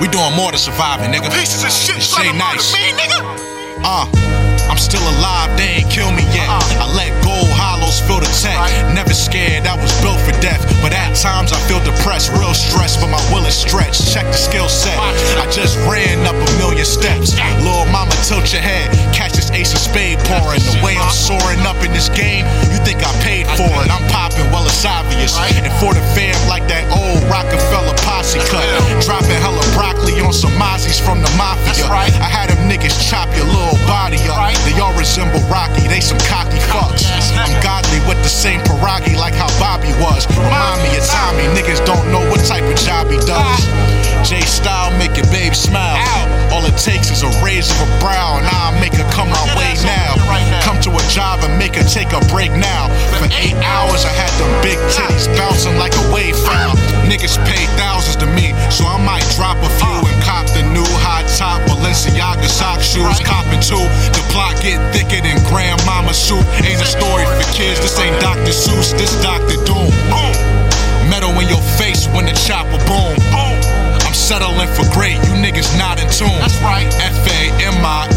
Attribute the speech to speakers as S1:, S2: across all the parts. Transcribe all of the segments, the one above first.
S1: We doing more than surviving, nigga.
S2: Pieces of shit
S1: Jay Nice.
S2: me, nigga.
S1: Uh, I'm still alive, they ain't kill me yet.
S2: Uh-uh.
S1: I let gold hollows fill the tank.
S2: Right.
S1: Never scared, I was built for death. But at times I feel depressed, real stressed, but my will is stretched. Check the skill set. I just ran up a million steps. Little mama, tilt your head. Catch this ace of spade pouring. The way I'm soaring up in this game, body up.
S2: Right.
S1: They all resemble Rocky, they some cocky fucks. I'm godly with the same pierogi like how Bobby was. Remind me of Tommy, niggas don't know what type of job he does. J Style make your babe smile. All it takes is a raise of a brow, and I'll make her come my way now. Come to a job and make her take a break now. For eight Copping the plot get thicker than grandmama soup. Ain't a story for kids, this ain't Dr. Seuss, this Dr. Doom.
S2: Boom,
S1: Metal in your face when the chopper boom.
S2: boom.
S1: I'm settling for great, you niggas not in tune.
S2: That's right.
S1: F A M I,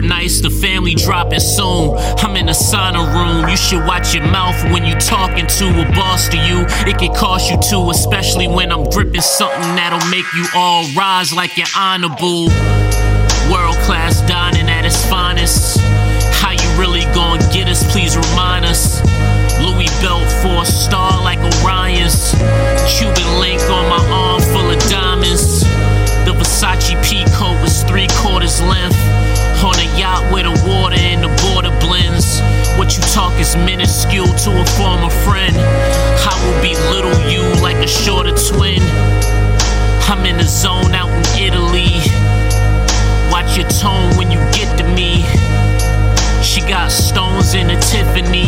S3: nice, the family dropping soon. I'm in the sauna room. You should watch your mouth when you talking to a boss to you. It could cost you too, especially when I'm gripping something that'll make you all rise like your honorable. World class dining to a former friend. I will belittle you like a shorter twin. I'm in the zone out in Italy. Watch your tone when you get to me. She got stones in the Tiffany's.